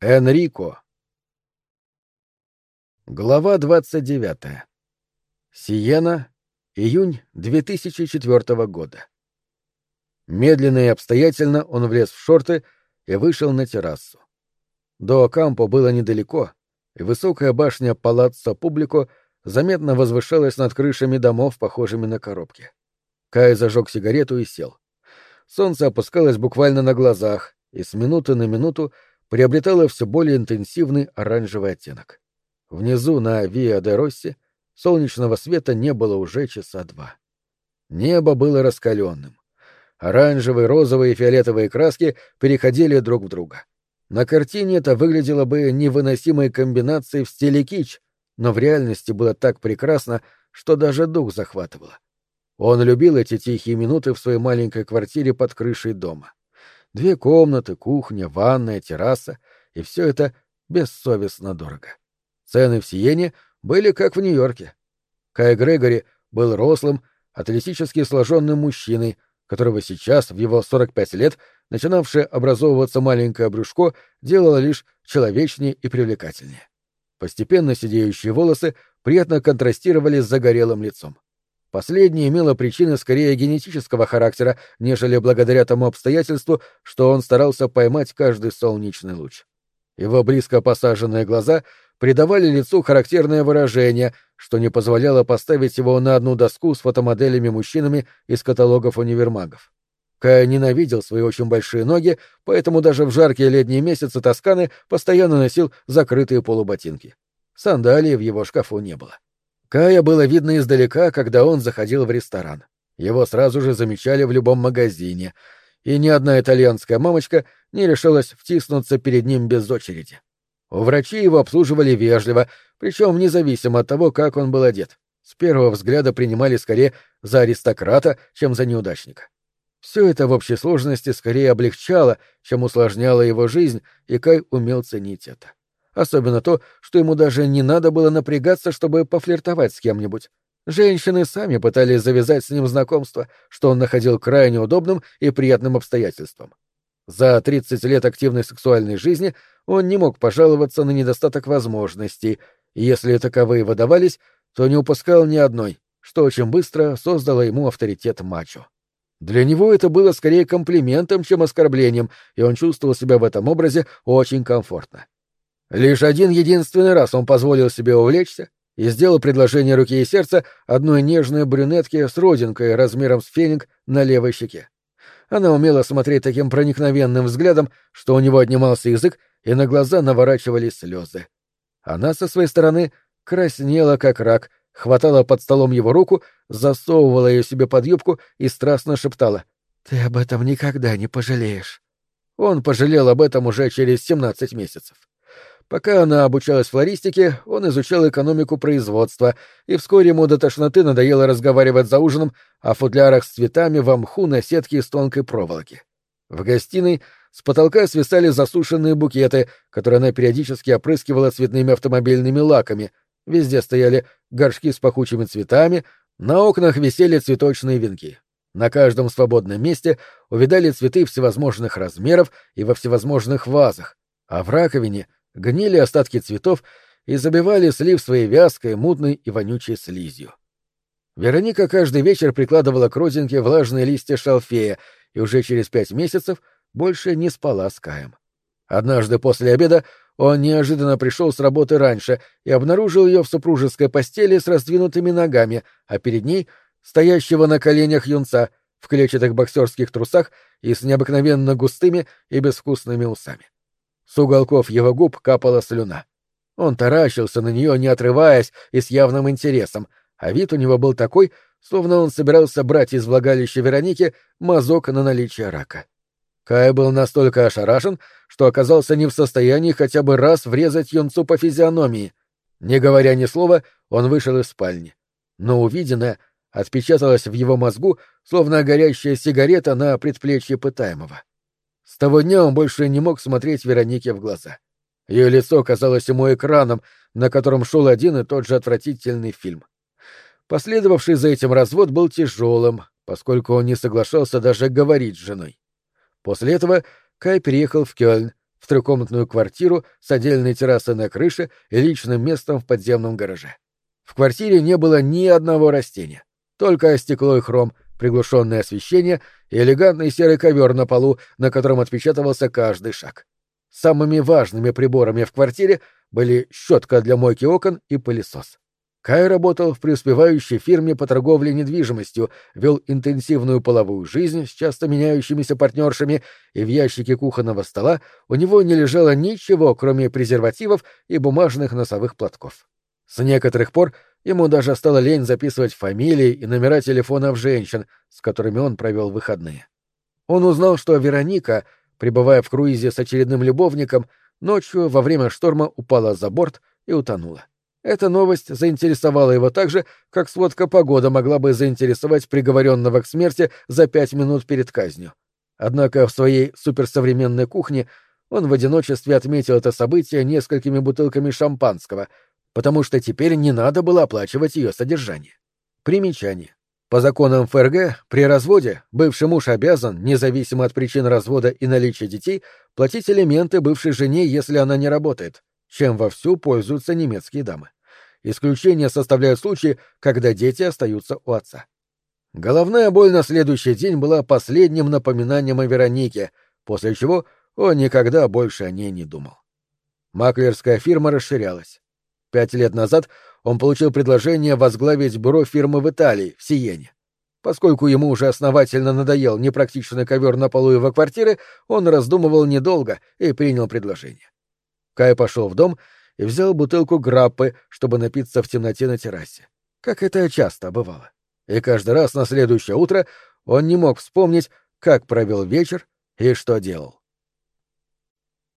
Энрико. Глава 29. Сиена, июнь 2004 года. Медленно и обстоятельно он влез в шорты и вышел на террасу. До Кампо было недалеко, и высокая башня Палаццо Публико заметно возвышалась над крышами домов, похожими на коробки. Кай зажег сигарету и сел. Солнце опускалось буквально на глазах, и с минуты на минуту приобретала все более интенсивный оранжевый оттенок. Внизу на Виа де Росси солнечного света не было уже часа два. Небо было раскаленным. Оранжевые, розовые и фиолетовые краски переходили друг в друга. На картине это выглядело бы невыносимой комбинацией в стиле кич, но в реальности было так прекрасно, что даже дух захватывало. Он любил эти тихие минуты в своей маленькой квартире под крышей дома. Две комнаты, кухня, ванная, терраса, и все это бессовестно дорого. Цены в Сиене были как в Нью-Йорке. Кай Грегори был рослым, атлетически сложенным мужчиной, которого сейчас, в его 45 лет, начинавшее образовываться маленькое брюшко, делало лишь человечнее и привлекательнее. Постепенно сидеющие волосы приятно контрастировали с загорелым лицом. Последнее имело причины скорее генетического характера, нежели благодаря тому обстоятельству, что он старался поймать каждый солнечный луч. Его близко посаженные глаза придавали лицу характерное выражение, что не позволяло поставить его на одну доску с фотомоделями-мужчинами из каталогов универмагов. Кай ненавидел свои очень большие ноги, поэтому даже в жаркие летние месяцы Тосканы постоянно носил закрытые полуботинки. Сандалии в его шкафу не было. Кая было видно издалека, когда он заходил в ресторан. Его сразу же замечали в любом магазине, и ни одна итальянская мамочка не решилась втиснуться перед ним без очереди. У врачей его обслуживали вежливо, причем независимо от того, как он был одет. С первого взгляда принимали скорее за аристократа, чем за неудачника. Все это в общей сложности скорее облегчало, чем усложняло его жизнь, и Кай умел ценить это. Особенно то, что ему даже не надо было напрягаться, чтобы пофлиртовать с кем-нибудь. Женщины сами пытались завязать с ним знакомство, что он находил крайне удобным и приятным обстоятельством. За 30 лет активной сексуальной жизни он не мог пожаловаться на недостаток возможностей, и если таковые выдавались, то не упускал ни одной, что очень быстро создало ему авторитет мачо. Для него это было скорее комплиментом, чем оскорблением, и он чувствовал себя в этом образе очень комфортно. Лишь один единственный раз он позволил себе увлечься и сделал предложение руки и сердца одной нежной брюнетке с родинкой размером с феник на левой щеке. Она умела смотреть таким проникновенным взглядом, что у него отнимался язык, и на глаза наворачивались слезы. Она со своей стороны краснела, как рак, хватала под столом его руку, засовывала ее себе под юбку и страстно шептала «Ты об этом никогда не пожалеешь». Он пожалел об этом уже через семнадцать месяцев. Пока она обучалась флористике, он изучал экономику производства, и вскоре ему до тошноты надоело разговаривать за ужином о футлярах с цветами в мху на сетке из тонкой проволоки. В гостиной с потолка свисали засушенные букеты, которые она периодически опрыскивала цветными автомобильными лаками. Везде стояли горшки с пахучими цветами, на окнах висели цветочные венки. На каждом свободном месте увидали цветы всевозможных размеров и во всевозможных вазах, а в раковине — гнили остатки цветов и забивали слив своей вязкой, мутной и вонючей слизью. Вероника каждый вечер прикладывала к родинке влажные листья шалфея и уже через пять месяцев больше не спала с Каем. Однажды после обеда он неожиданно пришел с работы раньше и обнаружил ее в супружеской постели с раздвинутыми ногами, а перед ней — стоящего на коленях юнца в клетчатых боксерских трусах и с необыкновенно густыми и безвкусными усами. С уголков его губ капала слюна. Он таращился на нее, не отрываясь и с явным интересом, а вид у него был такой, словно он собирался брать из влагалища Вероники мазок на наличие рака. Кай был настолько ошарашен, что оказался не в состоянии хотя бы раз врезать юнцу по физиономии. Не говоря ни слова, он вышел из спальни. Но увиденное отпечаталось в его мозгу, словно горящая сигарета на предплечье пытаемого. С того дня он больше не мог смотреть Веронике в глаза. Ее лицо казалось ему экраном, на котором шел один и тот же отвратительный фильм. Последовавший за этим развод был тяжелым, поскольку он не соглашался даже говорить с женой. После этого Кай переехал в Кёльн, в трехкомнатную квартиру с отдельной террасой на крыше и личным местом в подземном гараже. В квартире не было ни одного растения, только стекло и хром, приглушенное освещение и элегантный серый ковер на полу, на котором отпечатывался каждый шаг. Самыми важными приборами в квартире были щетка для мойки окон и пылесос. Кай работал в преуспевающей фирме по торговле недвижимостью, вел интенсивную половую жизнь с часто меняющимися партнершами, и в ящике кухонного стола у него не лежало ничего, кроме презервативов и бумажных носовых платков. С некоторых пор ему даже стало лень записывать фамилии и номера телефонов женщин, с которыми он провел выходные. Он узнал, что Вероника, пребывая в круизе с очередным любовником, ночью во время шторма упала за борт и утонула. Эта новость заинтересовала его так же, как сводка погоды могла бы заинтересовать приговоренного к смерти за пять минут перед казнью. Однако в своей суперсовременной кухне он в одиночестве отметил это событие несколькими бутылками шампанского, потому что теперь не надо было оплачивать ее содержание. Примечание. По законам ФРГ, при разводе бывший муж обязан, независимо от причин развода и наличия детей, платить элементы бывшей жене, если она не работает, чем вовсю пользуются немецкие дамы. Исключение составляют случаи, когда дети остаются у отца. Головная боль на следующий день была последним напоминанием о Веронике, после чего он никогда больше о ней не думал. Маклерская фирма расширялась. Пять лет назад он получил предложение возглавить бюро фирмы в Италии, в Сиене. Поскольку ему уже основательно надоел непрактичный ковер на полу его квартиры, он раздумывал недолго и принял предложение. Кай пошел в дом и взял бутылку граппы, чтобы напиться в темноте на террасе. Как это часто бывало. И каждый раз на следующее утро он не мог вспомнить, как провел вечер и что делал.